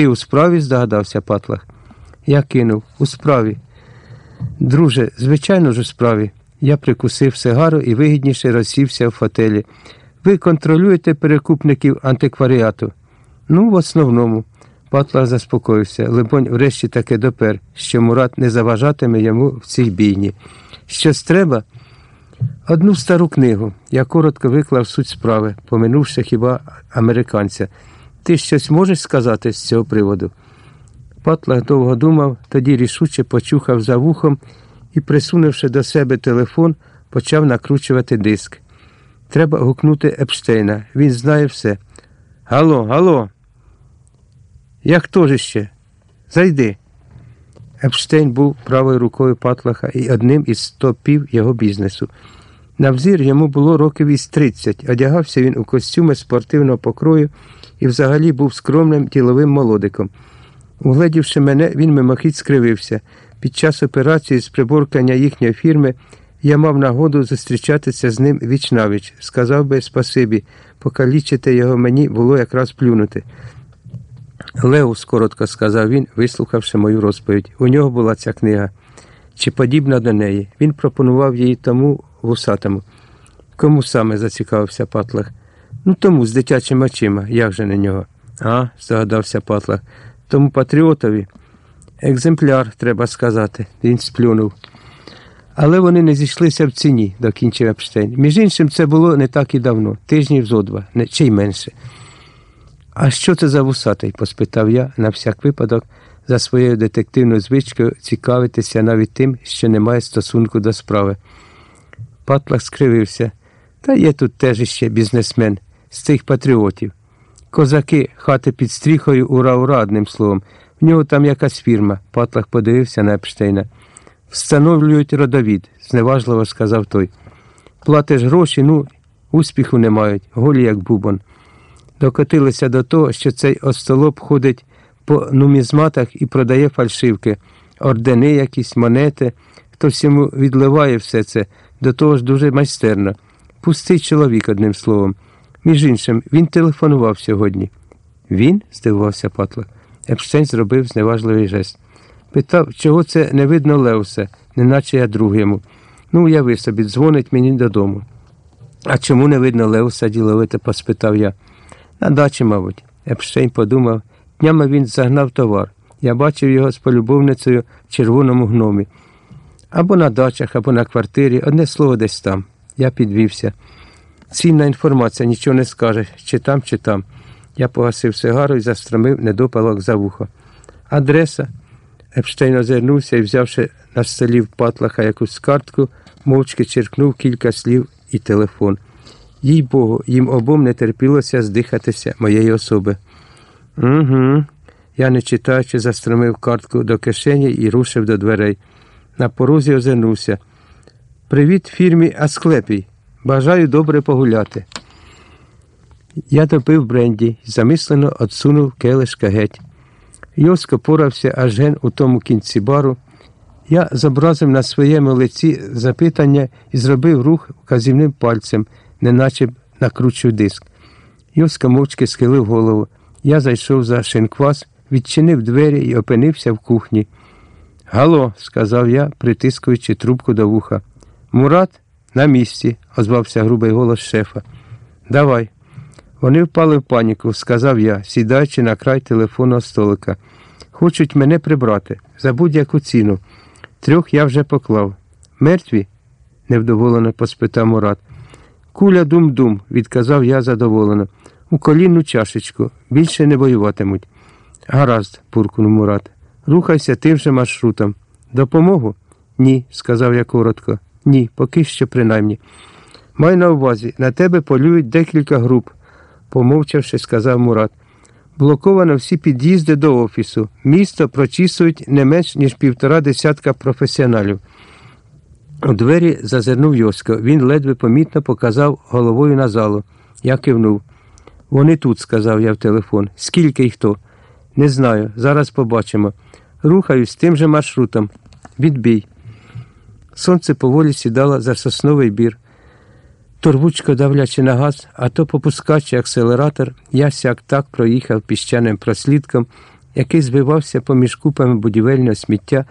Ти у справі здогадався Патлах? Я кинув у справі. Друже, звичайно ж у справі. Я прикусив сигару і вигідніше розсівся в фотелі. Ви контролюєте перекупників антикваріату? Ну, в основному. Патлах заспокоївся. Либонь, врешті таки допер, що Мурат не заважатиме йому в цій бійні. Щось треба? Одну стару книгу. Я коротко виклав суть справи, поминувши хіба американця. Ти щось можеш сказати з цього приводу? Патлах довго думав, тоді рішуче почухав за вухом і, присунувши до себе телефон, почав накручувати диск. Треба гукнути Епштейна. Він знає все. Гало, гало. Як то ж ще? Зайди. Епштейн був правою рукою Патлаха і одним із стопів його бізнесу. На взір йому було років із 30, одягався він у костюми спортивного покрою і взагалі був скромним діловим молодиком. Угледівши мене, він мимохідь скривився. Під час операції з приборкання їхньої фірми я мав нагоду зустрічатися з ним віч навіч. Сказав би спасибі, покалічити його мені було якраз плюнути. Леус, коротко сказав він, вислухавши мою розповідь. У нього була ця книга. Чи подібна до неї? Він пропонував її тому вусатому. Кому саме зацікавився Патлах? Ну тому з дитячими очима, як же на нього? А, здогадався Патлах. Тому патріотові. Екземпляр, треба сказати, він сплюнув. Але вони не зійшлися в ціні, докінчив Епштейн. Між іншим, це було не так і давно, тижнів зо два, чи й менше. А що це за вусатий? поспитав я на всяк випадок за своєю детективною звичкою цікавитися навіть тим, що не має стосунку до справи. Патлах скривився. Та є тут теж іще бізнесмен з цих патріотів. Козаки, хати під стріхою, ура, ура, одним словом. В нього там якась фірма. Патлах подивився на Епштейна. Встановлюють родовід, зневажливо сказав той. Платиш гроші, ну, успіху не мають, голі як бубон. Докотилися до того, що цей остолоп ходить по нумізматах і продає фальшивки, ордени якісь, монети. Хтось йому відливає все це, до того ж дуже майстерно. Пустий чоловік, одним словом. Між іншим, він телефонував сьогодні. Він? здивувався Патлах. Епштейн зробив зневажливий жест. Питав, чого це не видно Леуса, неначе я друг йому. Ну, уяви собі, дзвонить мені додому. А чому не видно Леуса, діловито поспитав я. На дачі, мабуть. Епштейн подумав, днями він загнав товар. Я бачив його з полюбовницею в червоному гномі. Або на дачах, або на квартирі, одне слово десь там. Я підвівся. Цінна інформація, нічого не скаже, чи там, чи там. Я погасив сигару і застромив недопалок за вухо. Адреса. Епштейн озирнувся і, взявши на столі в патлаха якусь картку, мовчки черкнув кілька слів і телефон. Їй Богу, їм обом не терпілося здихатися моєї особи. Угу. Я, не читаючи, застромив картку до кишені і рушив до дверей. На порозі озирнувся. Привіт фірмі Асклепій. Бажаю добре погуляти. Я допив бренді замислено отсунув келишка геть. Йоско порався аж ген у тому кінці бару. Я зобразив на своєму лиці запитання і зробив рух вказівним пальцем, неначе накручую диск. Йоска мовчки схилив голову. Я зайшов за шинквас, відчинив двері і опинився в кухні. Гало, сказав я, притискуючи трубку до вуха. Мурат на місці, озвався грубий голос шефа. Давай. Вони впали в паніку, сказав я, сідаючи на край телефонного столика. Хочуть мене прибрати за будь-яку ціну. Трьох я вже поклав. Мертві? невдоволено поспитав Мурат. Куля дум-дум, відказав я задоволено. У колінну чашечку. Більше не воюватимуть. Гаразд, буркнув Мурат. Рухайся тим же маршрутом. Допомогу? Ні, сказав я коротко. Ні, поки що принаймні. Май на увазі, на тебе полюють декілька груп, помовчавши, сказав Мурат. Блоковано всі під'їзди до офісу. Місто прочісують не менш ніж півтора десятка професіоналів. У двері зазирнув Йоско. Він ледве помітно показав головою на залу. Я кивнув. Вони тут, сказав я в телефон. Скільки і хто? Не знаю. Зараз побачимо. Рухаюсь тим же маршрутом. Відбій. Сонце поволі сідало за сосновий бір. Торвучко давлячи на газ, а то попускаючи акселератор, я сяк так проїхав піщаним прослідком який збивався поміж купами будівельного сміття,